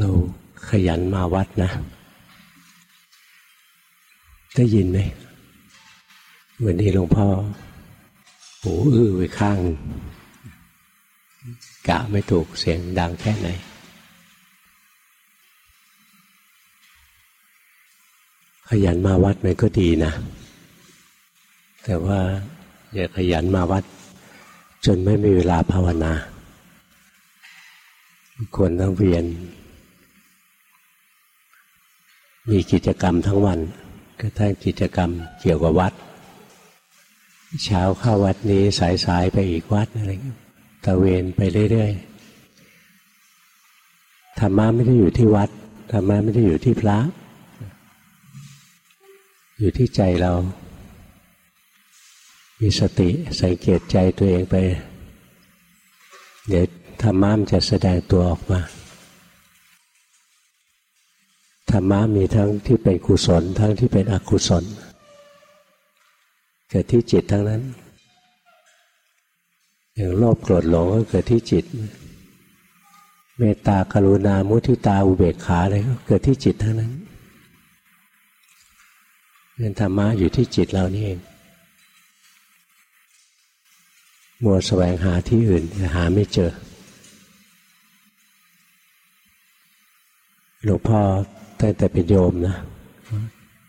เราขยันมาวัดนะ ได้ยินไหมวันนี้หลวงพ่อหูอื้อไปข้าง กะไม่ถูกเสียงดังแค่ไหน ขยันมาวัดมันก็ดีนะ แต่ว่าอย่าขยันมาวัด จนไม่มีเวลาภาวนาควรต้องเวียน มีกิจกรรมทั้งวันก็ทั้งกิจกรรมเกี่ยวกับวัด เช้าเข้าวัดนี้สายๆไปอีกวัดอะไรตะเวนไปเรื่อยๆธรรมะไม่ได้อยู่ที่วัดธรรมะไม่ได้อยู่ที่พระ อยู่ที่ใจเรา มีสติสังเกตใจตัวเองไป เดี๋ยวธรรมะมันจะแสดงตัวออกมา รรมะมีทั้งที่เป็นกุศล ทั้งที่เป็นอกุศล เกิดที่จิตทั้งนั้น อย่างโลภโกรธหลงก็เกิดที่จิต เมตตากรุณามุทิตาอุเบกขาอะไรก็เกิดที่จิตทั้งนั้นเงินธรรมะอยู่ที่จิตเรานี่เองมัวแสวงหาที่อื่นหาไม่เจอ หลวงพ่อ ตั้งแต่เป็นโยมนะ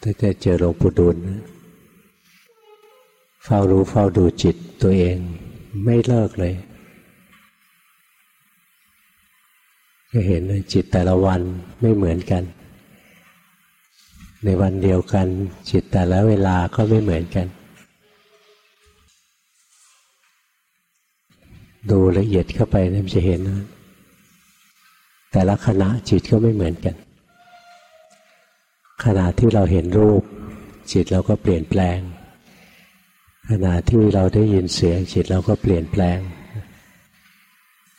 ตั้งแต่เจอหลวงปู่ดูลเฝ้ารู้เฝ้าดูจิตตัวเอง ไม่เลิกเลย ก็เห็นเลยจิตแต่ละวันไม่เหมือนกัน ในวันเดียวกัน จิตแต่ละเวลาก็ไม่เหมือนกัน ดูละเอียดเข้าไปนี่จะเห็นนะแต่ละขณะจิตก็ไม่เหมือนกัน ขณะที่เราเห็นรูป จิตเราก็เปลี่ยนแปลง ขณะที่เราได้ยินเสียงจิตเราก็เปลี่ยนแปลง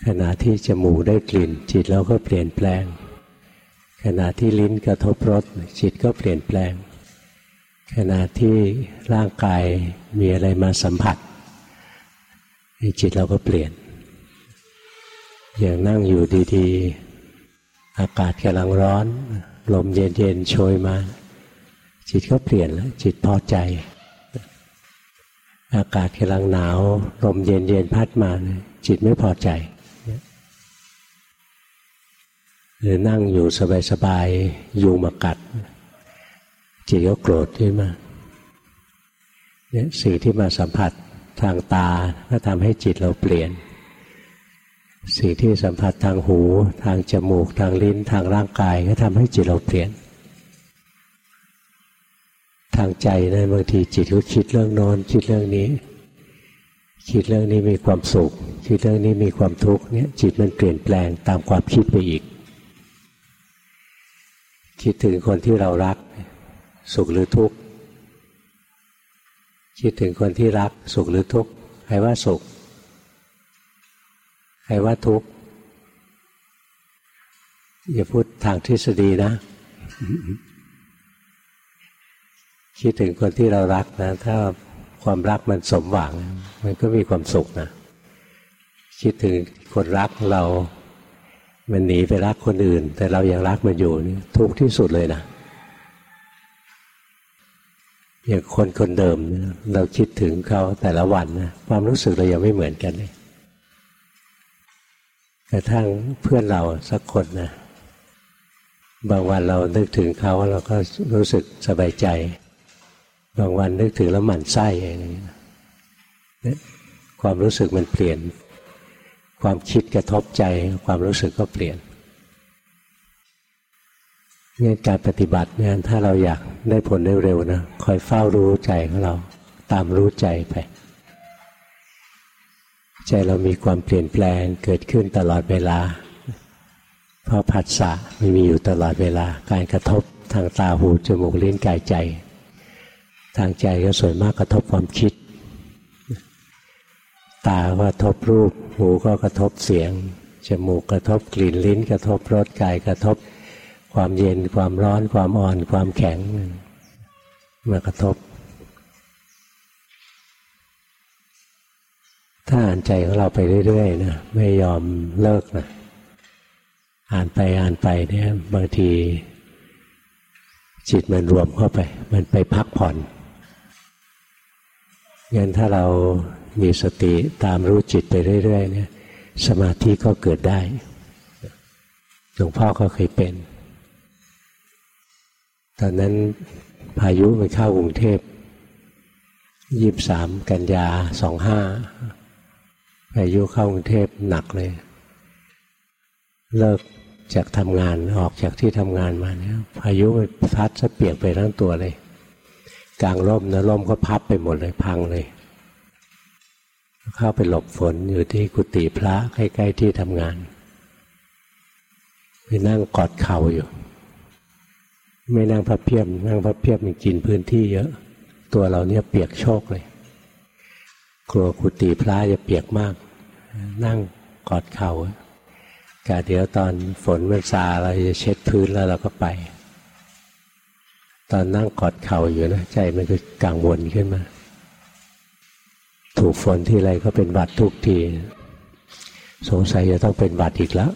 ขณะที่จมูกได้กลิ่น จิตเราก็เปลี่ยนแปลง ขณะที่ลิ้นกระทบรสจิตก็เปลี่ยนแปลง ขณะที่ร่างกายมีอะไรมาสัมผัสจิตเราก็เปลี่ยน อย่างนั่งอยู่ดีๆ อากาศกำลังร้อน ลมเย็นๆโชยมา จิตก็เปลี่ยนแล้วจิตพอใจ อากาศกำลังหนาว ลมเย็นๆพัดมาจิตไม่พอใจหรือนั่งอยู่สบายๆยุงมากัด จิตก็โกรธขึ้นมาเนี่ยสิ่งที่มาสัมผัสทางตาก็ทำให้จิตเราเปลี่ยน สิ่งที่สัมผัสทางหู ทางจมูก ทางลิ้น ทางร่างกายก็ทำให้จิตเราเปลี่ยน ทางใจนะบางทีจิตก็คิดเรื่องน้นคิดเรื่องนี้ คิดเรื่องนี้มีความสุข คิดเรื่องนี้มีความทุกข์เนี่ยจิตมันเปลี่ยนแปลงตามความคิดไปอีก คิดถึงคนที่เรารัก สุขหรือทุกข์คิดถึงคนที่รักสุขหรือทุกข์ใครว่าสุข ใครว่าทุกข์อย่าพูดทางทฤษฎีนะ คิดถึงคนที่เรารักนะ ถ้าความรักมันสมหวัง มันก็มีความสุขนะ คิดถึงคนรักเรา มันหนีไปรักคนอื่น แต่เรายังรักมันอยู่นี่ทุกข์ที่สุดเลยนะอย่างคนคนเดิม เราคิดถึงเขาแต่ละวันนะความรู้สึกเรายังไม่เหมือนกันเลย กระทั่งเพื่อนเราสักคนนะบางวันเรานึกถึงเขาเราก็รู้สึกสบายใจ บางวันนึกถึงแล้วหมั่นไส้อะไรอย่างนี้ความรู้สึกมันเปลี่ยน ความคิดกระทบใจ ความรู้สึกก็เปลี่ยนเนี่ยการปฏิบัติเนี่ยถ้าเราอยากได้ผลเร็วๆนะคอยเฝ้ารู้ใจของเรา ตามรู้ใจไป ใจเรามีความเปลี่ยนแปลงเกิดขึ้นตลอดเวลา เพราะผัสสะมันมีอยู่ตลอดเวลา การกระทบทางตาหูจมูกลิ้นกายใจ ทางใจก็ส่วนมากกระทบความคิด ตาก็กระทบรูป หูก็กระทบเสียง จมูกกระทบกลิ่นลิ้น กระทบรสกายกระทบ ความเย็นความร้อนความอ่อน ความแข็งมากระทบ ถ้าอ่านใจของเราไปเรื่อยๆนะไม่ยอมเลิกนะอ่านไปอ่านไปเนี่ยบางที จิตมันรวมเข้าไป มันไปพักผ่อนงั้นถ้าเรามีสติตามรู้จิตไปเรื่อย ๆ เนี่ย สมาธิก็เกิดได้หลวงพ่อก็เคยเป็น ตอนนั้นพายุมันเข้ากรุงเทพยี่บสามกันยาสองห้า พายุเข้ากรุงเทพหนักเลย เลิกจากทำงานออกจากที่ทำงานมาเนี่ยพายุมันพัดซะเปียกไปทั้งตัวเลย กลางร่มนะร่มก็พับไปหมดเลยพังเลย เข้าไปหลบฝนอยู่ที่กุฏิพระใกล้ๆที่ทำงานไปนั่งกอดเข่าอยู่ ไม่นั่งพระเพียบนั่งพระเพียบมันกินพื้นที่เยอะ ตัวเราเนี่ยเปียกโชกเลย กลัวกุฏิพระจะเปียกมาก นั่งกอดเข่ากะเดี๋ยวตอนฝนมันซาเราจะเช็ดพื้นแล้วเราก็ไป ตอนนั่งกอดเข่าอยู่นะใจมันก็กังวลขึ้นมา ถูกฝนที่ไรก็เป็นบาดทุกที สงสัยจะต้องเป็นบาดอีกแล้ว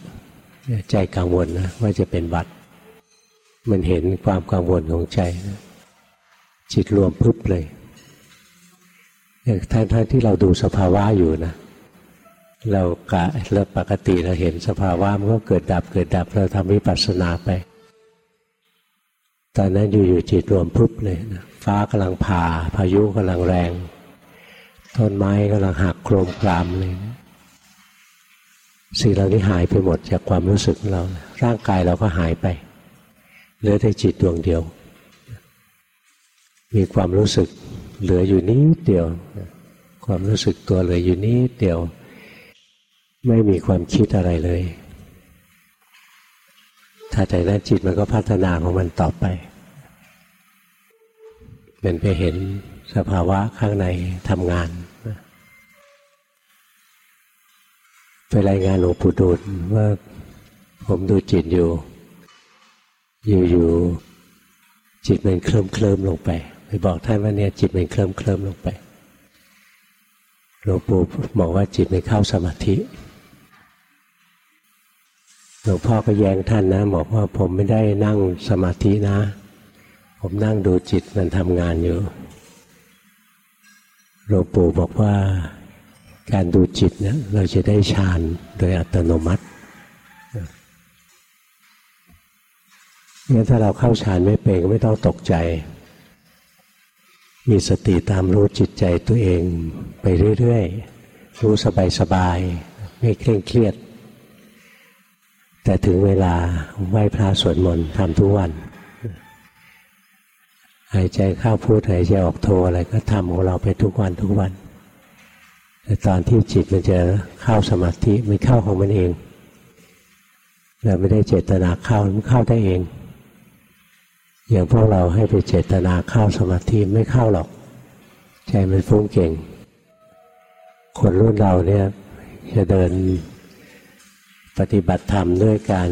ใจกังวลนะว่าจะเป็นบาดมันเห็นความกังวลของใจนะจิตรวมพึบเลยอย่างท่านที่เราดูสภาวะอยู่นะ เรากะเราปกติเราเห็นสภาวะมันก็เกิดดับเกิดดับเราทำวิปัสสนาไป ตอนนั้นอยู่ๆจิตรวมพุบเลยนะฟ้ากำลังผ่า พายุกำลังแรง ต้นไม้กำลังหักโครมกรามเลยนะสิ่งเหล่านี้หายไปหมดจากความรู้สึกเรา ร่างกายเราก็หายไปเหลือแต่จิตดวงเดียว มีความรู้สึกเหลืออยู่นิดเดียว ความรู้สึกตัวเหลืออยู่นิดเดียว ไม่มีความคิดอะไรเลย ถ้าใจนั้นจิตมันก็พัฒนาของมันต่อไป เป็นไปเห็นสภาวะข้างในทำงานไปรายงานหลวงปู่ดูลว่าผมดูจิตอยู่ อยู่ๆจิตมันเคลิ้มเคลิมลงไป ไปบอกท่านว่าเนี่ยจิตมันเคลิ้มเคลิมลงไปหลวงปู่บอกว่าจิตมันเข้าสมาธิ หลวงพ่อก็แย้งท่านนะบอกว่าผมไม่ได้นั่งสมาธินะ ผมนั่งดูจิตมันทำงานอยู่หลวงปู่บอกว่าการดูจิตเนี่ยเราจะได้ฌานโดยอัตโนมัติงั้นถ้าเราเข้าฌานไม่เป็นก็ไม่ต้องตกใจ มีสติตามรู้จิตใจตัวเองไปเรื่อยๆ รู้สบายๆ ไม่เคร่งเครียด แต่ถึงเวลาไหว้พระสวดมนต์ทำทุกวัน หายใจเข้าพูดหายใจออกโทอะไรก็ทำของเราไปทุกวันทุกวัน แต่ตอนที่จิตมันจะเข้าสมาธิมันเข้าของมันเองเราไม่ได้เจตนาเข้ามันเข้าได้เอง อย่างพวกเราให้ไปเจตนาเข้าสมาธิไม่เข้าหรอก ใจมันฟุ้งเก่ง คนรุ่นเราเนี่ยจะเดิน ปฏิบัติธรรมด้วยการ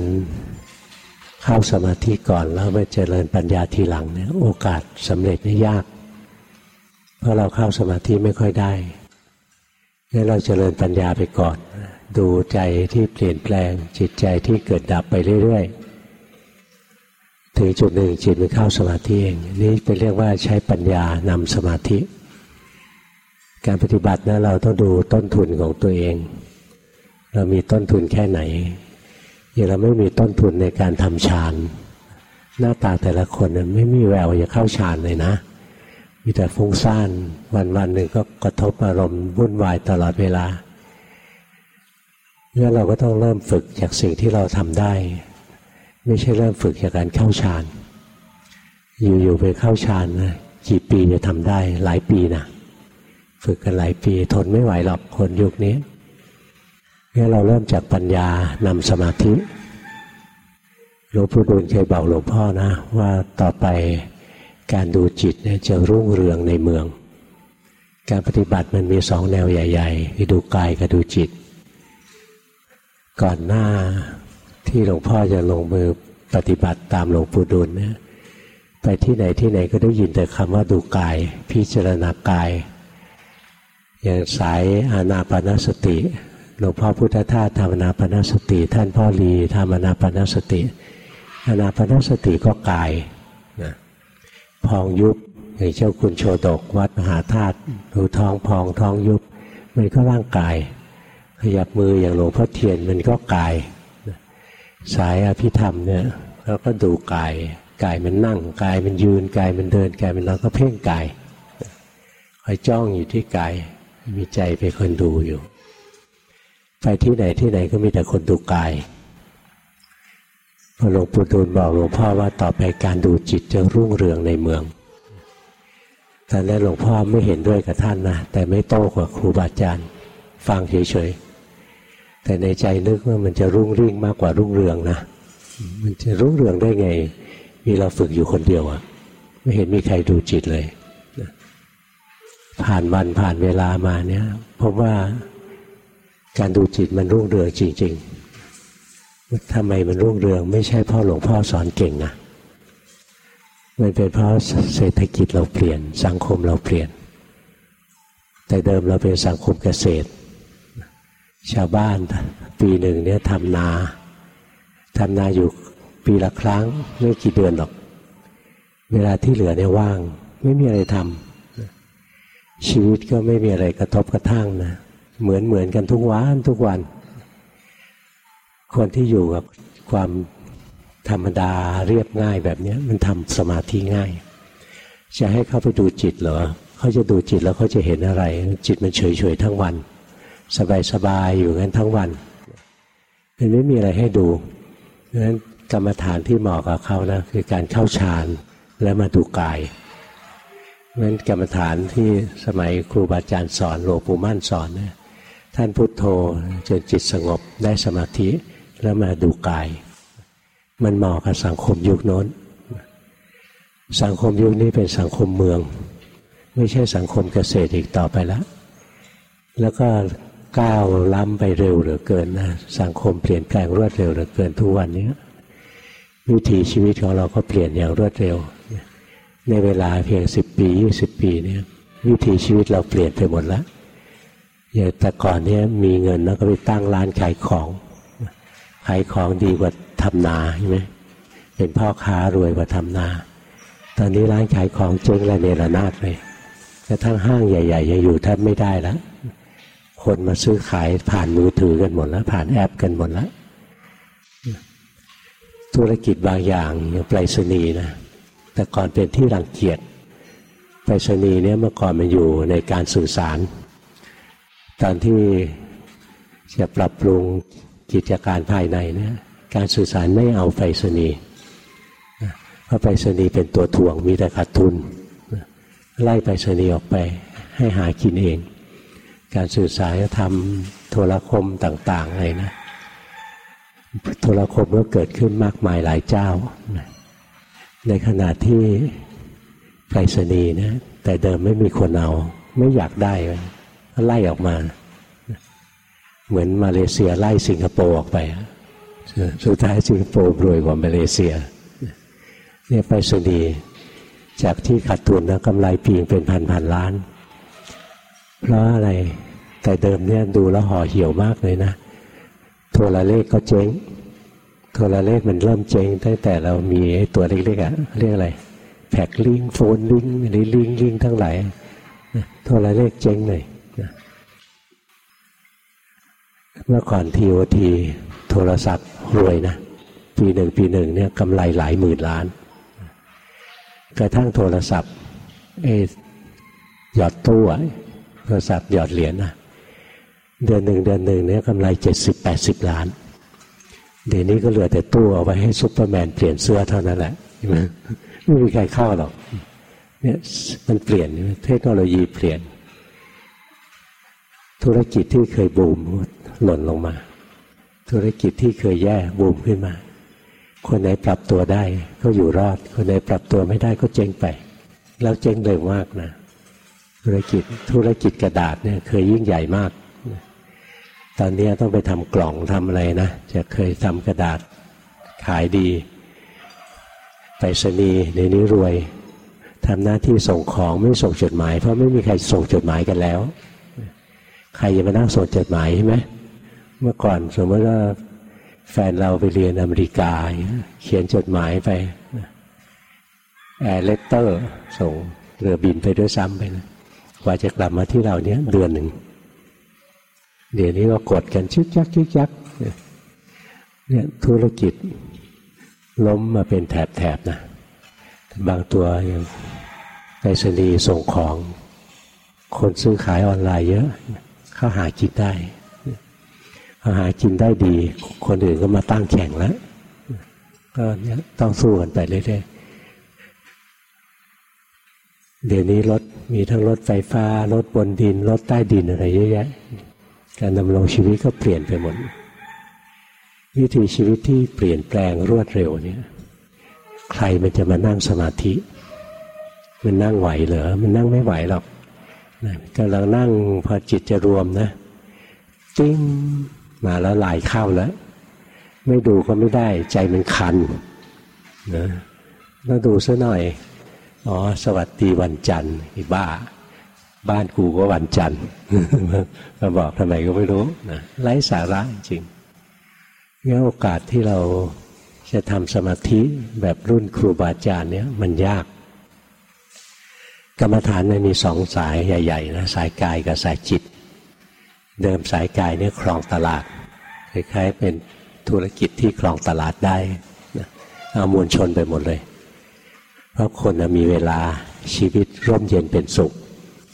เข้าสมาธิก่อนแล้วไปเจริญปัญญาทีหลังเนี่ยโอกาสสำเร็จนี่ยาก เพราะเราเข้าสมาธิไม่ค่อยได้งั้นเราเจริญปัญญาไปก่อน ดูใจที่เปลี่ยนแปลงจิตใจที่เกิดดับไปเรื่อยๆ ถึงจุดหนึ่งจิตมันเข้าสมาธิเองนี่เป็นเรียกว่าใช้ปัญญานำสมาธิ การปฏิบัตินะเราต้องดูต้นทุนของตัวเอง เรามีต้นทุนแค่ไหนอย่างเราไม่มีต้นทุนในการทำฌานหน้าตาแต่ละคนไม่มีแววจะเข้าฌานเลยนะ มีแต่ฟุ้งซ่านวันวันหนึ่งก็กระทบอารมณ์วุ่นวายตลอดเวลางั้นเราก็ต้องเริ่มฝึกจากสิ่งที่เราทำได้ ไม่ใช่เริ่มฝึกจากการเข้าฌานอยู่ๆไปเข้าฌานนะกี่ปีจะทำได้หลายปีนะฝึกกันหลายปีทนไม่ไหวหรอกคนยุคนี้ นเราเริ่มจากปัญญานำสมาธิหลวงปู่ดูลเคยบอกหลวงพ่อนะ ว่าต่อไปการดูจิตเนี่ยจะรุ่งเรืองในเมือง การปฏิบัติมันมีสองแนวใหญ่ๆคือดูกายกับดูจิต ก่อนหน้าที่หลวงพ่อจะลงมือปฏิบัติตามหลวงปู่ดูลเนี่ยไปที่ไหนที่ไหนก็ได้ยินแต่คำว่าดูกาย พิจารณากาย อย่างสายอานาปนสติ หลวงพ่อพุทธทาสทำอนาปนสติ ท่านพ่อรีทำอนาปนสติอนาปนสติก็กายนะพองยุบอย่างเจ้าคุณโชดก วัดมหาธาตุดูท้องพองท้องยุบ มันก็ร่างกาย ขยับมืออย่างหลวงพ่อเทียนมันก็กาย สายอภิธรรมเนี่ยเราก็ดูกายกายมันนั่งกายมันยืนกายมันเดินกายมันนอนก็เพ่งกายคอยจ้องอยู่ที่กายมีใจเป็นคนดูอยู่ ไปที่ไหนที่ไหนก็มีแต่คนดูกายพอหลวงปู่ดูลบอกหลวงพ่อว่าต่อไปการดูจิตจะรุ่งเรืองในเมืองตอนนั้นหลวงพ่อไม่เห็นด้วยกับท่านนะแต่ไม่โต้กับครูบาอาจารย์ ฟังเฉยๆแต่ในใจนึกว่ามันจะรุ่งริ่งมากกว่ารุ่งเรืองนะมันจะรุ่งเรืองได้ไง มีเราฝึกอยู่คนเดียวอะไม่เห็นมีใครดูจิตเลยผ่านวันผ่านเวลามาเนี่ยพบว่า การดูจิตมันรุ่งเรืองจริง ๆทำไมมันรุ่งเรืองไม่ใช่พราะหลวงพ่อสอนเก่งนะมันเป็นเพราะเศรษฐกิจเราเปลี่ยน สังคมเราเปลี่ยน แต่เดิมเราเป็นสังคมเกษตร ชาวบ้านปีหนึ่งเนี่ยทำนาทำนาอยู่ปีละครั้งไม่กี่เดือนหรอก เวลาที่เหลือเนี่ยว่าง ไม่มีอะไรทำชีวิตก็ไม่มีอะไรกระทบกระทั่งนะ เหมือนเหมือนกันทุกวันทุกวัน คนที่อยู่กับความธรรมดาเรียบง่ายแบบนี้มันทำสมาธิง่าย จะให้เขาไปดูจิตเหรอเขาจะดูจิตแล้วเขาจะเห็นอะไร จิตมันเฉยๆทั้งวัน สบายๆอยู่งั้นทั้งวันมันไม่มีอะไรให้ดูดังนั้นกรรมฐานที่เหมาะกับเขานะคือการเข้าฌานแล้วมาดูกายเพราะฉะนั้นกรรมฐานที่สมัยครูบาอาจารย์สอนหลวงปู่มั่นสอนเนี่ย ท่านพุทโธจนจิตสงบได้สมาธิแล้วมาดูกาย มันเหมาะกับสังคมยุคโน้น สังคมยุคนี้เป็นสังคมเมือง ไม่ใช่สังคมเกษตรอีกต่อไปแล้ว แล้วก็ก้าวล้ำไปเร็วเหลือเกินนะสังคมเปลี่ยนแปลงรวดเร็วเหลือเกินทุกวันนี้วิถีชีวิตของเราก็เปลี่ยนอย่างรวดเร็ว ในเวลาเพียงสิบปียี่สิบปีเนี่ยวิถีชีวิตเราเปลี่ยนไปหมดแล้ว อย่างแต่ก่อนเนี่ยมีเงินแล้วก็ไปตั้งร้านขายของ ขายของดีกว่าทำนาใช่ไหมเป็นพ่อค้ารวยกว่าทำนา ตอนนี้ร้านขายของเจ๊งระเนระนาดเลยกระทั่งห้างใหญ่ๆยังอยู่แทบไม่ได้แล้ว คนมาซื้อขายผ่านมือถือกันหมดแล้ว ผ่านแอปกันหมดแล้ว ธุรกิจบางอย่างอย่างไปรษณีย์นะ แต่ก่อนเป็นที่รังเกียจไปรษณีย์เนี่ยเมื่อก่อนมันอยู่ในการสื่อสาร ตอนที่จะปรับปรุงกิจการภายในเนี่ยการสื่อสารไม่เอาไปรษณีย์เพราะไปรษณีย์เป็นตัวถ่วงมีแต่ขาดทุน ไล่ไปรษณีย์ออกไปให้หากินเอง การสื่อสารทำโทรคมต่างๆอะไรนะโทรคมก็เกิดขึ้นมากมายหลายเจ้า ในขณะที่ไปรษณีย์นะแต่เดิมไม่มีคนเอา ไม่อยากได้ ไล่ออกมา เหมือนมาเลเซียไล่สิงคโปร์ออกไป สุดท้ายสิงคโปร์รวยกว่ามาเลเซียเนี่ยไปสนีจากที่ขาดทุนนะกำไรปีงเป็นพันพันล้าน เพราะอะไร แต่เดิมเนี่ยดูแล้วห่อเหี่ยวมากเลยนะ โทรเลขก็เจ๊ง โทรเลขมันเริ่มเจ๊งตั้งแต่เรามีตัวเล็กๆอะ่ะเรียกอะไร แพ็กลิงโฟนลิงหรือลิงลิงทั้งหลายโทรเลขเจ๊งเลย เมื่อก่อนทีโอทีโทรศัพท์รวยนะปีหนึ่งปีหนึ่งเนี่ยกำไรหลายหมื่นล้าน กระทั่งโทรศัพท์เอหยอดตู้โทรศัพท์หยอดเหรียญนะเดือนหนึ่งเดือนหนึ่งเนี่ยกำไรเจ็ดสิบแปดสิบล้าน เดี๋ยวนี้ก็เหลือแต่ตู้เอาไว้ให้ซุปเปอร์แมนเปลี่ยนเสื้อเท่านั้นแหละไม่มีใครเข้าหรอกเนี่ยมันเปลี่ยนเทคโนโลยีเปลี่ยน ธุรกิจที่เคยบูมหล่นลงมา ธุรกิจที่เคยแย่บูมขึ้นมา คนไหนปรับตัวได้ก็อยู่รอด คนไหนปรับตัวไม่ได้ก็เจ๊งไป แล้วเจ๊งเร็วมากนะ ธุรกิจธุรกิจกระดาษเนี่ยเคยยิ่งใหญ่มาก ตอนนี้ต้องไปทำกล่องทำอะไรนะ จะเคยทำกระดาษขายดี ไปสนีในนี้รวยทำหน้าที่ส่งของไม่ส่งจดหมาย เพราะไม่มีใครส่งจดหมายกันแล้ว ใครจะมานั่งส่งจดหมายใช่ไหมเมื่อก่อนสมมติว่าแฟนเราไปเรียนอเมริกา เขียนจดหมายไปแอร์เลตเตอร์ส่งเรือบินไปด้วยซ้ำไปนะกว่าจะกลับมาที่เราเนี้ยเดือนหนึ่งเดี๋ยวนี้ก็กดกันชึกยักชึกยักเนี่ยธุรกิจล้มมาเป็นแถบๆนะบางตัวอยังไปรษณีย์ส่งของ คนซื้อขายออนไลน์เยอะ เขาหากินได้เขาหากินได้ดี คนอื่นก็มาตั้งแข่งแล้วก็เนี่ยต้องสู้กันไปเรื่อยๆเดี๋ยวนี้รถมีทั้งรถไฟฟ้ารถบนดินรถใต้ดินอะไรเยอะแยะ การดำรงชีวิตก็เปลี่ยนไปหมดวิถีชีวิตที่เปลี่ยนแปลงรวดเร็วเนี่ย ใครมันจะมานั่งสมาธิ มันนั่งไหวเหรอ มันนั่งไม่ไหวหรอก กำลังนั่งพอจิตจะรวมนะติ้งมาแล้วหลายเข้าแล้วไม่ดูก็ไม่ได้ ใจมันคันนะต้องดูซะหน่อยอ๋อสวัสดีวันจันทร์อีบ้า บ้านกูก็วันจันทร์มาบอกทำไมก็ไม่รู้นะไร้สาระจริงงั้นโอกาสที่เราจะทำสมาธิแบบรุ่นครูบาอาจารย์เนี้ยมันยาก กรรมฐานมันมีสองสายใหญ่ๆนะสายกายกับสายจิต เดิมสายกายเนี่ยครองตลาดคล้ายๆเป็นธุรกิจที่ครองตลาดได้เอามวลชนไปหมดเลย เพราะคนมีเวลาชีวิตร่มเย็นเป็นสุข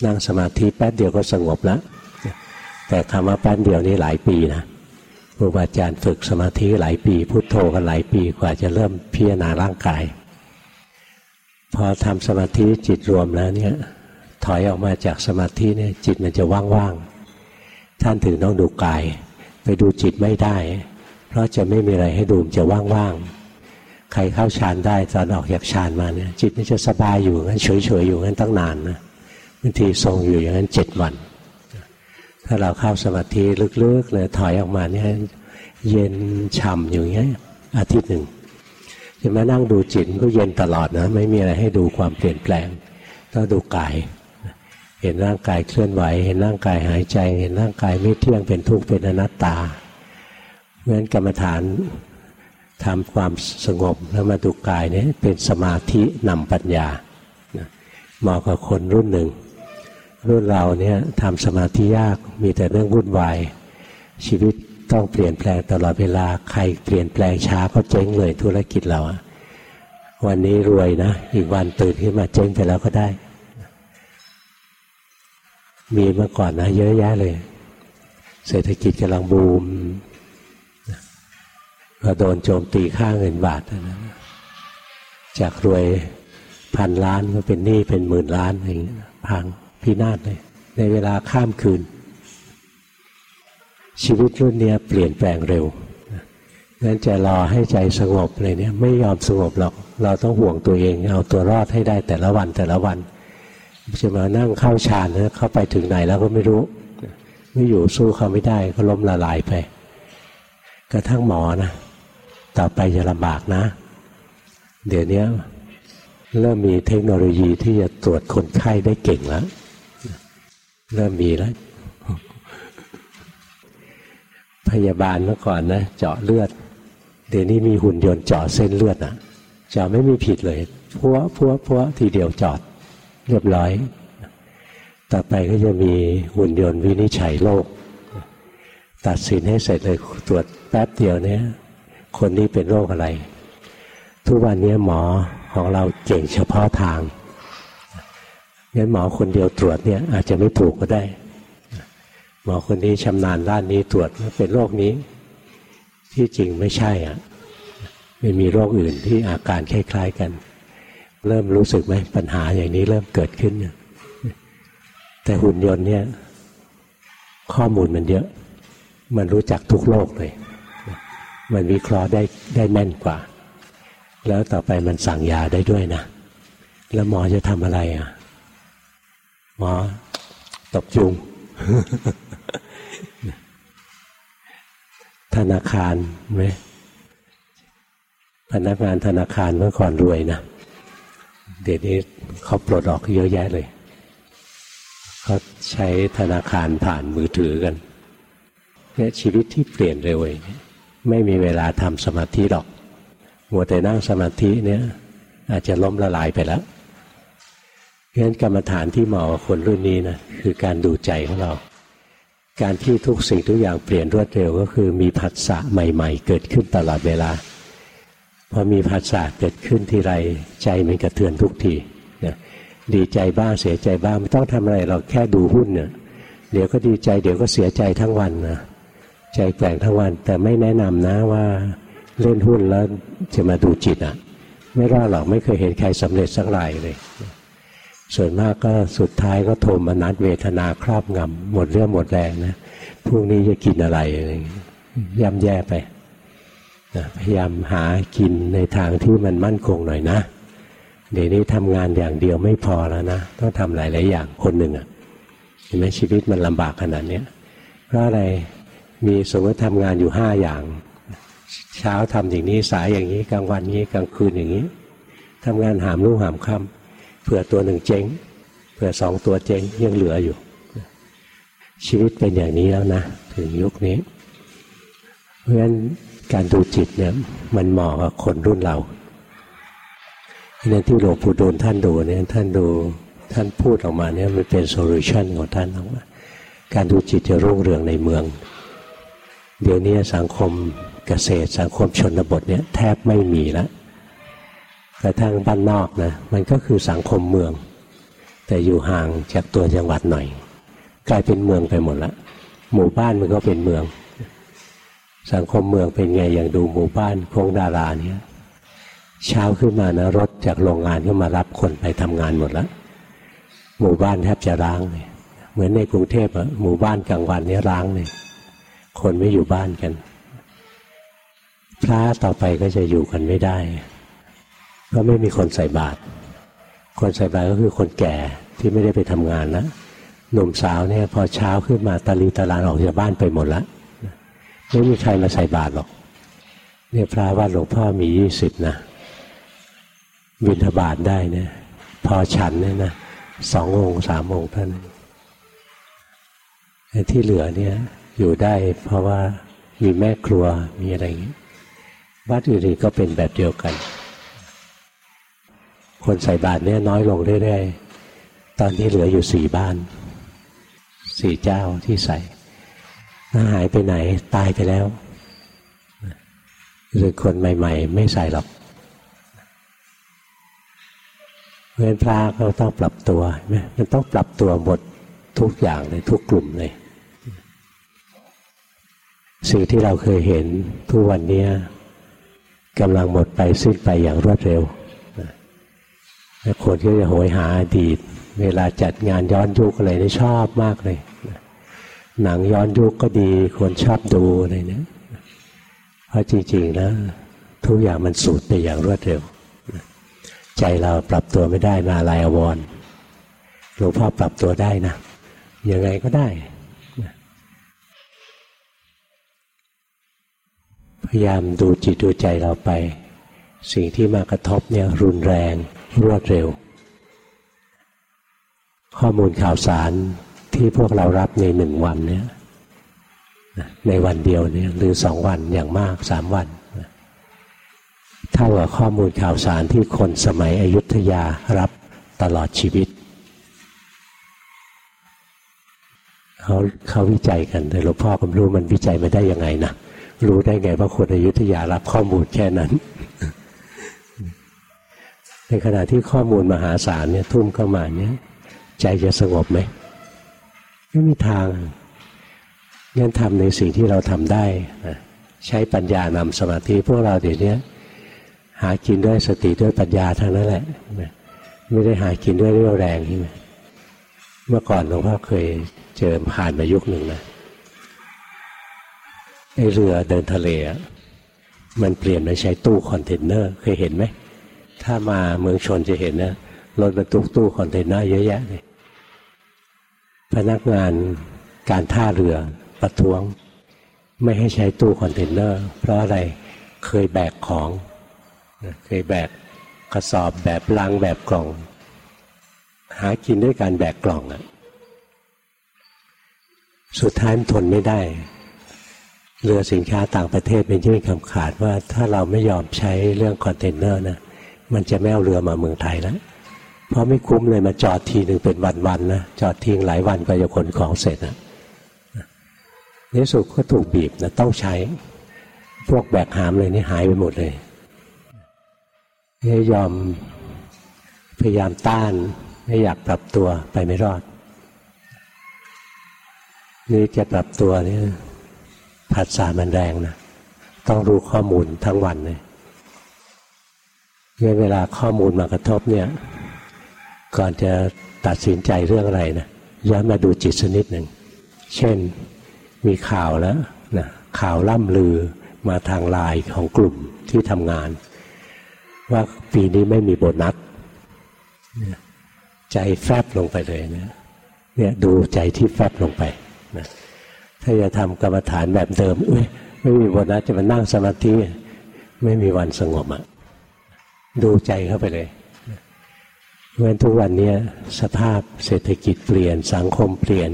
นั่งสมาธิแป๊บเดียวก็สงบแล้วแต่คำว่าแป๊บเดียวนี้หลายปีนะครูบาอาจารย์ฝึกสมาธิหลายปีพุโทโธกันหลายปีกว่าจะเริ่มพิจารณาร่างกาย พอทำสมาธิจิตรวมแล้วเนี่ยถอยออกมาจากสมาธิเนี่ยจิตมันจะว่างๆ ท่านถึงต้องดูกาย ไปดูจิตไม่ได้ เพราะจะไม่มีอะไรให้ดูจะว่างๆ ใครเข้าฌานได้ตอนออกจากฌานมาเนี่ยจิตมันจะสบายอยู่งั้นเฉยๆอยู่งั้นตั้งนานนะบางทีทรงอยู่อย่างนั้นเจ็ดวัน ถ้าเราเข้าสมาธิลึกๆเลยถอยออกมาเนี่ยเย็นฉ่ำอยู่อย่างเงี้ยอาทิตย์หนึ่ง จะมานั่งดูจิตก็เย็นตลอดนะ ไม่มีอะไรให้ดูความเปลี่ยนแปลงต้องดูกาย เห็นร่างกายเคลื่อนไหว เห็นร่างกายหายใจ เห็นร่างกายไม่เที่ยงเป็นทุกข์เป็นอนัตตาเพราะฉะนั้นกรรมฐานทำความสงบแล้วมาดูกายเนี่ยเป็นสมาธินำปัญญาเหมาะกับคนรุ่นหนึ่ง รุ่นเราเนี่ยทำสมาธิยากมีแต่เรื่องวุ่นวายชีวิต ต้องเปลี่ยนแปลงตลอดเวลาใครเปลี่ยนแปลงช้าก็เจ๊งเลยธุรกิจเราวันนี้รวยนะ อีกวันตื่นขึ้นมาเจ๊งไปแล้วก็ได้ มีเมื่อก่อนนะ เยอะแยะเลย เศรษฐกิจกำลังบูมพอโดนโจมตีค่าเงินบาทนะจากรวยพันล้านก็เป็นหนี้เป็นหมื่นล้านอะไรอย่างเงี้ยพังพินาศเลย ในเวลาข้ามคืน ชีวิตรุ่นนี้เปลี่ยนแปลงเร็วงั้นจะรอให้ใจสงบเลยเนี่ยไม่ยอมสงบหรอก เราต้องห่วงตัวเอง เอาตัวรอดให้ได้แต่ละวันแต่ละวันจะมานั่งเข้าฌานนะเข้าไปถึงไหนแล้วก็ไม่รู้ ไม่อยู่สู้เขาไม่ได้ก็ล้มละลายไป กระทั่งหมอนะต่อไปจะลำบากนะ เดี๋ยวนี้เริ่มมีเทคโนโลยีที่จะตรวจคนไข้ได้เก่งแล้ว เริ่มมีแล้ว พยาบาลเมื่อก่อนนะเจาะเลือด เดี๋ยวนี้มีหุ่นยนต์เจาะเส้นเลือดอะเจาะไม่มีผิดเลยพัวพัวพัวทีเดียวจอด เรียบร้อย ต่อไปก็จะมีหุ่นยนต์วินิจฉัยโรคตัดสินให้เสร็จเลยตรวจแป๊บเดียวเนี้ยคนนี้เป็นโรคอะไร ทุกวันนี้หมอของเราเก่งเฉพาะทางงั้นหมอคนเดียวตรวจเนี่ยอาจจะไม่ถูกก็ได้ หมอคนนี้ชำนาญด้านนี้ตรวจเป็นโรคนี้ ที่จริงไม่ใช่อะไม่มีโรคอื่นที่อาการคล้ายๆกัน เริ่มรู้สึกไหมปัญหาอย่างนี้เริ่มเกิดขึ้นเนี่ยแต่หุ่นยนต์เนี่ย ข้อมูลมันเยอะ มันรู้จักทุกโรคเลย มันวิเคราะห์ได้ได้แม่นกว่า แล้วต่อไปมันสั่งยาได้ด้วยนะ แล้วหมอจะทำอะไรอะ หมอตบจุง ธนาคารไหมพนักงานธนาคารเมื่อก่อนรวยนะเดี๋ยวนี้เขาปลดออกเยอะแยะเลยเขาใช้ธนาคารผ่านมือถือกันเนี่ยชีวิตที่เปลี่ยนเร็วไม่มีเวลาทำสมาธิหรอกมัวแต่นั่งสมาธิเนี่ย อาจจะล้มละลายไปแล้วเพราะฉะนั้นกรรมฐานที่เหมาะกับคนรุ่นนี้นะคือการดูใจของเรา การที่ทุกสิ่งทุกอย่างเปลี่ยนรวดเร็วก็คือมีผัสสะใหม่ ๆ เกิดขึ้นตลอดเวลาพอมีผัสสะเกิดขึ้นทีไรใจมันกระเทือนทุกทีดีใจบ้างเสียใจบ้างไม่ต้องทำอะไรเราแค่ดูหุ้นเนี่ยเดี๋ยวก็ดีใจเดี๋ยวก็เสียใจทั้งวันนะใจแกว่งทั้งวัน แต่ไม่แนะนำนะว่าเล่นหุ้นแล้วจะมาดูจิตอะ ไม่รอดหรอกไม่เคยเห็นใครสำเร็จสักรายเลย ส่วนมากก็สุดท้ายก็โทมนัดเวทนาครอบงำหมดเรื่องหมดแรงนะพรุ่งนี้จะกินอะไรอะไรย่ำแย่ไปพยายามหากินในทางที่มันมั่นคงหน่อยนะ เดี๋ยวนี้ทำงานอย่างเดียวไม่พอแล้วนะ ต้องทำหลาย ๆ อย่างคนหนึ่งอะ่ะเห็นไหมชีวิตมันลำบากขนาดนี้เพราะอะไรมีสมมติทำงานอยู่ห้าอย่าง เช้าทำอย่างนี้สายอย่างนี้กลางวันนี้กลางคืนอย่างนี้ทำงานหามลูกหามค่ำ เผื่อตัวหนึ่งเจ๊งเผื่อสองตัวเจ๊งยังเหลืออยู่ ชีวิตเป็นอย่างนี้แล้วนะ ถึงยุคนี้ เพราะฉะนั้นการดูจิตเนี่ย มันเหมาะกับคนรุ่นเราเนี่ยที่หลวงปู่ดูลท่านดูเนี่ยท่านดูท่านพูดออกมาเนี่ยมันเป็นโซลูชันของท่านออกมาการดูจิตจะรุ่งเรืองในเมือง เดี๋ยวนี้สังคมเกษตรสังคมชนบทเนี่ยแทบไม่มีแล้ว กระทั่งบ้านนอกนะมันก็คือสังคมเมือง แต่อยู่ห่างจากตัวจังหวัดหน่อย กลายเป็นเมืองไปหมดละหมู่บ้านมันก็เป็นเมือง สังคมเมืองเป็นไงอย่างดูหมู่บ้านโค้งดาราเนี่ยเช้าขึ้นมานะรถจากโรงงานก็มารับคนไปทำงานหมดแล้วหมู่บ้านแทบจะร้างเลยเหมือนในกรุงเทพอะหมู่บ้านกลางวันนี้ร้างเลยคนไม่อยู่บ้านกัน พระต่อไปก็จะอยู่กันไม่ได้ เพราะไม่มีคนใส่บาตรคนใส่บาตรก็คือคนแก่ที่ไม่ได้ไปทำงานนะหนุ่มสาวเนี่ยพอเช้าขึ้นมาตาลีตาลานออกจากบ้านไปหมดละไม่มีใครมาใส่บาตรหรอก เนี่ยพระวัดหลวงพ่อมียี่สิบนะบิณฑบาตได้เนี่ย พอฉันเนี่ยนะสององค์สามองค์ท่านที่เหลือเนี่ยอยู่ได้เพราะว่ามีแม่ครัวมีอะไรอย่างนี้วัดอื่นๆก็เป็นแบบเดียวกัน คนใส่บาตรเนี่ยน้อยลงเรื่อยๆ ตอนที่เหลืออยู่สี่บ้านสี่เจ้าที่ใส่ถ้าหายไปไหนตายไปแล้วหรือคนใหม่ ๆ ไม่ใส่หรอกเพราะฉะนั้นพระก็ต้องปรับตัวมันต้องปรับตัวหมดทุกอย่างเลยทุกกลุ่มเลยสิ่งที่เราเคยเห็นทุกวันนี้กำลังหมดไปสิ้นไปอย่างรวดเร็ว คนก็จะโหยหาอดีต เวลาจัดงานย้อนยุคอะไรนี่ชอบมากเลยหนังย้อนยุคก็ดีคนชอบดูอะไรเนี่ยเพราะจริงๆนะทุกอย่างมันสูดไปอย่างรวดเร็ว ใจเราปรับตัวไม่ได้มาลายอวรหลวงพ่อปรับตัวได้นะยังไงก็ได้พยายามดูจิตดูใจเราไป สิ่งที่มากระทบเนี่ยรุนแรง รวดเร็ว ข้อมูลข่าวสารที่พวกเรารับในหนึ่งวันเนี่ยในวันเดียวเนี่ยหรือสองวันอย่างมากสามวันเท่ากับข้อมูลข่าวสารที่คนสมัยอยุธยารับตลอดชีวิตเขาเขาวิจัยกันแต่หลวงพ่อก็ไม่รู้มันวิจัยม่ได้ยังไงนะรู้ได้ไงว่าคนอยุธยารับข้อมูลแค่นั้น ในขณะที่ข้อมูลมหาศาลเนี่ยทุ่มเข้ามาเนี่ยใจจะสงบไหมไม่มีทางงั้นทำในสิ่งที่เราทำได้ใช้ปัญญานำสมาธิพวกเราเดี๋ยวนี้หากินด้วยสติด้วยปัญญาทั้งนั้นแหละไม่ได้หากินด้วยเรี่ยวแรงใช่ไหมเมื่อก่อนหลวงพ่อเคยเจอผ่านมายุคหนึ่งนะไอเรือเดินทะเลมันเปลี่ยนมาใช้ตู้คอนเทนเนอร์เคยเห็นไหม ถ้ามาเมืองชนจะเห็นนะรถบรรทุกตู้คอนเทนเนอร์เยอะแยะเลยพนักงานการท่าเรือประท้วง ไม่ให้ใช้ตู้คอนเทนเนอร์ เพราะอะไรเคยแบกของเคยแบกกระสอบแบกลังแบกกล่อง หากินด้วยการแบกกล่องอะสุดท้ายมันทนไม่ได้ เรือสินค้าต่างประเทศเป็นยื่นคำขาดว่าถ้าเราไม่ยอมใช้เรื่องคอนเทนเนอร์นะ มันจะไม่เอาเรือมาเมืองไทยแล้วเพราะไม่คุ้มเลยมาจอดทีหนึ่งเป็นวันๆนะจอดทิ้งหลายวันก็จะขนของเสร็จนะในสุดก็ถูกบีบนะต้องใช้ พวกแบกหามเลยนี่หายไปหมดเลยไม่ยอมพยายามต้านไม่อยากปรับตัวไปไม่รอดนี่จะปรับตัวนี่ผัสสะมันแรงนะต้องรู้ข้อมูลทั้งวันเลย เวลาข้อมูลมากระทบเนี่ย ก่อนจะตัดสินใจเรื่องอะไรนะย้อนมาดูจิตสนิดหนึ่ง เช่นมีข่าวแล้วนะข่าวล่ำลือมาทางไลน์ของกลุ่มที่ทำงาน ว่าปีนี้ไม่มีโบนัสใจแฟบลงไปเลยนะเนี่ยดูใจที่แฟบลงไปนะถ้าจะทำกรรมฐานแบบเดิมอุ้ยไม่มีโบนัสจะมานั่งสมาธิไม่มีวันสงบอะ ดูใจเข้าไปเลยเพราะฉะนั้นทุกวันนี้สภาพเศรษฐกิจเปลี่ยนสังคมเปลี่ยน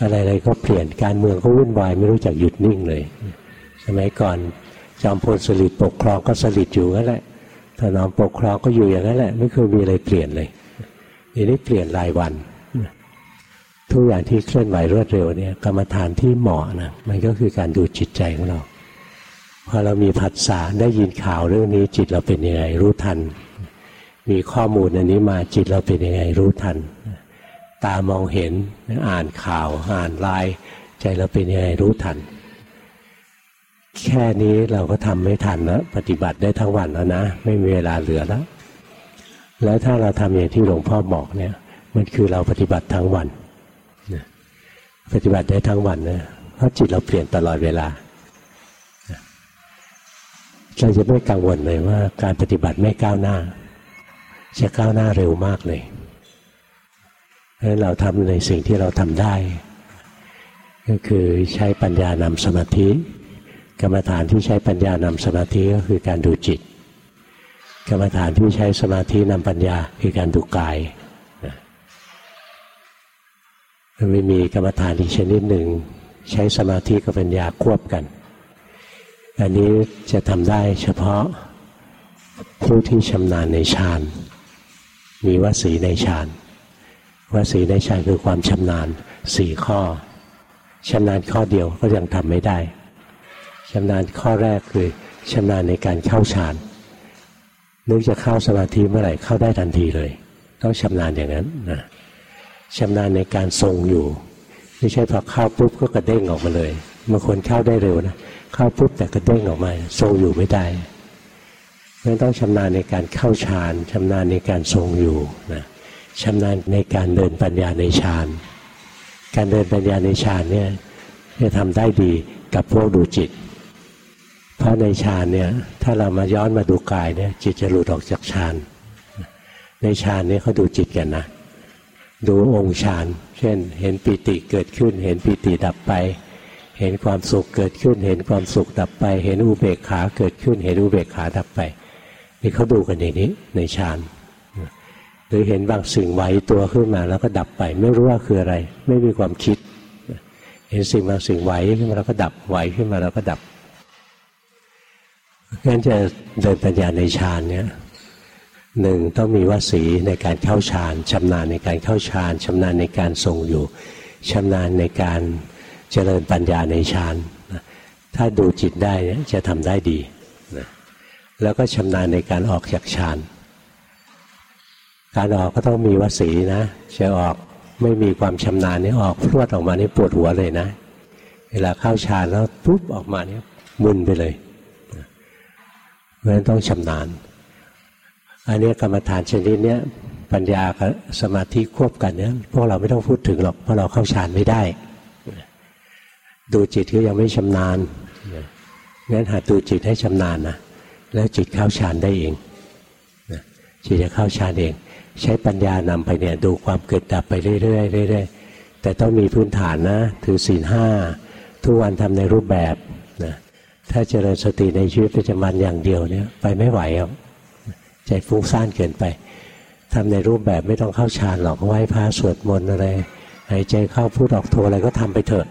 อะไรๆก็เปลี่ยนการเมืองก็วุ่นวายไม่รู้จักหยุดนิ่งเลย สมัยก่อนจอมพลสฤษดิ์ปกครองก็สฤษดิ์อยู่นั่นแหละถนอมปกครองก็อยู่อย่างนั้นแหละ ไม่เคยมีอะไรเปลี่ยนเลยทีนี้เปลี่ยนรายวันทุกอย่างที่เคลื่อนไหวรวดเร็วเนี่ยกรรมฐานที่เหมาะนะมันก็คือการดูจิตใจของเรา พอเรามีผัสสะได้ยินข่าวเรื่องนี้ จิตเราเป็นยังไงรู้ทัน มีข้อมูลอันนี้มาจิตเราเป็นยังไงรู้ทัน ตามองเห็นอ่านข่าวอ่านไลน์ใจเราเป็นยังไงรู้ทัน แค่นี้เราก็ทำไม่ทันแล้วปฏิบัติได้ทั้งวันแล้วนะ ไม่มีเวลาเหลือแล้ว แล้วถ้าเราทำอย่างที่หลวงพ่อบอกเนี่ย มันคือเราปฏิบัติทั้งวันปฏิบัติได้ทั้งวันนะเพราะจิตเราเปลี่ยนตลอดเวลา เราจะไม่กังวลเลยว่าการปฏิบัติไม่ก้าวหน้า จะก้าวหน้าเร็วมากเลยเพราะฉะนั้นเราทำในสิ่งที่เราทำได้ ก็คือใช้ปัญญานำสมาธิ กรรมฐานที่ใช้ปัญญานำสมาธิก็คือการดูจิต กรรมฐานที่ใช้สมาธินำปัญญาคือการดูกายมันไม่มีกรรมฐานอีกชนิดหนึ่ง ใช้สมาธิกับปัญญาควบกัน อันนี้จะทำได้เฉพาะผู้ที่ชำนาญในฌาน มีวสีในฌานวสีในฌานคือความชำนาญสี่ข้อชำนาญข้อเดียวก็ยังทำไม่ได้ชำนาญข้อแรกคือชำนาญในการเข้าฌานนึกจะเข้าสมาธิเมื่อไหร่เข้าได้ทันทีเลย ต้องชำนาญอย่างนั้นนะชำนาญในการทรงอยู่ ไม่ใช่พอเข้าปุ๊บก็กระเด้งออกมาเลยบางคนเข้าได้เร็วนะ เข้าปุ๊บแต่กระเด้งออกมาทรงอยู่ไม่ได้เพราะต้องชำนาญในการเข้าฌานชำนาญในการทรงอยู่นะชำนาญในการเดินปัญญาในฌานการเดินปัญญาในฌานเนี่ยจะทำได้ดีกับพวกดูจิต เพราะในฌานเนี่ยถ้าเรามาย้อนมาดูกายเนี่ยจิตจะหลุดออกจากฌานในฌานเนี่ยเขาดูจิตกันนะ ดูองค์ฌาน เช่น เห็นปิติเกิดขึ้น เห็นปิติดับไป เห็นความสุขเกิดขึ้น เห็นความสุขดับไป เห็นอุเบกขาเกิดขึ้น เห็นอุเบกขาดับไป นี่เขาดูกันอย่างนี้ในฌานหรือเห็นบางสิ่งไหวตัวขึ้นมาแล้วก็ดับไป ไม่รู้ว่าคืออะไร ไม่มีความคิด เห็นสิ่งบางสิ่งไหวขึ้นมาแล้วก็ดับไหวขึ้นมาแล้วก็ดับงั้นจะเดินปัญญาในฌานเนี่ยหนึ่งต้องมีวสีในการเข้าฌานชำนาญในการเข้าฌานชำนาญในการทรงอยู่ชำนาญในการ เจริญปัญญาในฌานถ้าดูจิตได้จะทำได้ดีนะแล้วก็ชำนาญในการออกจากฌานการออกก็ต้องมีวสีนะจะออกไม่มีความชำนาญนี่ออกพรวดออกมานี่ปวดหัวเลยนะ เวลาเข้าฌานแล้วปุ๊บออกมานี่มึนไปเลยเพราะฉะนั้นต้องชำนาญอันนี้กรรมฐานชนิดนี้ปัญญากับสมาธิควบกันเนี่ยพวกเราไม่ต้องพูดถึงหรอกเพราะเราเข้าฌานไม่ได้ ดูจิตก็ยังไม่ชำนาญงั้นหาดูจิตให้ชำนาญนะแล้วจิตเข้าฌานได้เองจิตจะเข้าฌานเอง ใช้ปัญญานำไปเนี่ยดูความเกิดดับไปเรื่อยๆเรื่อยๆแต่ต้องมีพื้นฐานนะถือศีลห้าทุกวันทำในรูปแบบนะถ้าเจริญสติในชีวิตประจำวันอย่างเดียวเนี่ยไปไม่ไหวอะใจฟุ้งซ่านเกินไปทำในรูปแบบไม่ต้องเข้าฌานหรอกไหว้พระสวดมนต์อะไรหายใจเข้าพูดออกโทอะไรก็ทำไปเถอะ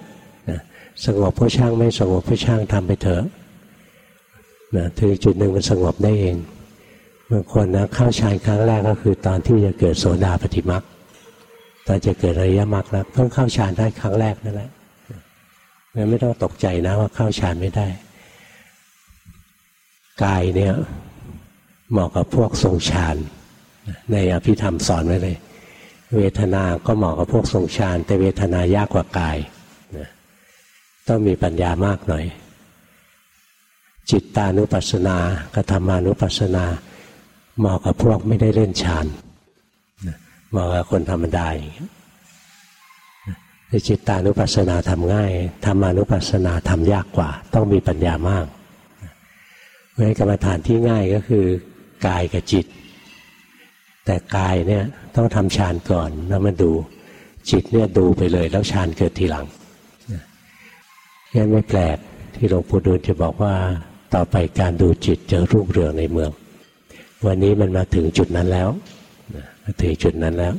สงบก็ช่างไม่สงบก็ช่างทำไปเถอะนะถึงจุดหนึ่งมันสงบได้เองบางคนนะเข้าฌานครั้งแรกก็คือตอนที่จะเกิดโสดาปฏิมักตอนจะเกิดอริยมรรคแล้วเพิ่งเข้าฌานได้ครั้งแรกนั่นแหละงั้นไม่ต้องตกใจนะว่าเข้าฌานไม่ได้กายเนี่ยเหมาะกับพวกทรงฌานในอภิธรรมสอนไว้เลย เวทนาก็เหมาะกับพวกทรงฌานแต่เวทนายากกว่ากาย ต้องมีปัญญามากหน่อย จิตตานุปัสสนากธรรมานุปัสสนาเหมาะกับพวกไม่ได้เล่นฌานเหมาะกับคนธรรมดาอย่างเงี้จิตตานุปัสสนาทำง่ายธรรมานุปัสสนาทำยากกว่า ต้องมีปัญญามากเพราะกรรมฐานที่ง่ายก็คือกายกับจิต แต่กายเนี่ยต้องทำฌานก่อนแล้วมาดู จิตเนี่ยดูไปเลยแล้วฌานเกิดทีหลัง งั้นไม่แปลกที่หลวงปู่ดูลจะบอกว่าต่อไปการดูจิตจะรุ่งเรืองในเมือง วันนี้มันมาถึงจุดนั้นแล้วมาถึงจุดนั้นแล้ว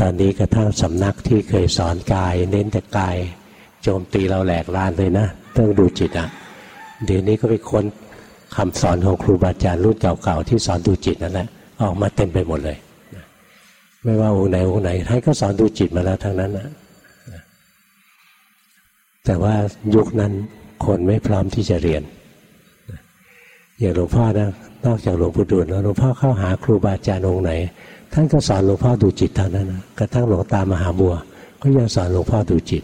ตอนนี้กระทั่งสำนักที่เคยสอนกาย เน้นแต่กาย โจมตีเราแหลกลานเลยนะต้องดูจิตอะเดี๋ยวนี้ก็ไปค้นคำสอนของครูบาอาจารย์รุ่นเก่าๆที่สอนดูจิตนั่นแหละออกมาเต็มไปหมดเลย ไม่ว่าองค์ไหนองค์ไหนท่านก็สอนดูจิตมาแล้วทั้งนั้นนะ แต่ว่ายุคนั้นคนไม่พร้อมที่จะเรียน อย่างหลวงพ่อนะนอกจากหลวงปู่ดูลแล้วหลวงพ่อเข้าหาครูบาอาจารย์องค์ไหน ท่านก็สอนหลวงพ่อดูจิตเท่านั้นนะกระทั่งหลวงตามหาบัว ก็ยังสอนหลวงพ่อดูจิต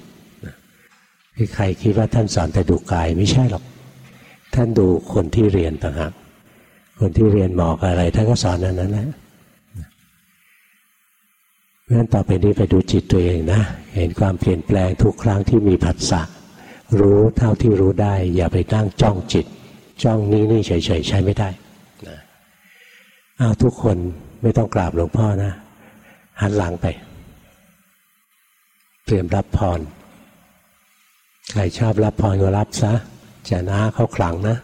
ใครคิดว่าท่านสอนแต่ดูกายไม่ใช่หรอก ท่านดูคนที่เรียนต่างหากคนที่เรียนหมอกอะไร ท่านก็สอนนั้นนั้นแหละ เพราะฉะนั้นต่อไปนี้ไปดูจิตตัวเองนะ เห็นความเปลี่ยนแปลงทุกครั้งที่มีผัสสะรู้เท่าที่รู้ได้ อย่าไปตั้งจ้องจิต จ้องนี้นี่เฉยๆใช้ไม่ได้นะเอาทุกคนไม่ต้องกราบหลวงพ่อนะ หันหลังไป เตรียมรับพรใครชอบรับพรก็รับซะจะน้าเขาขลังนะ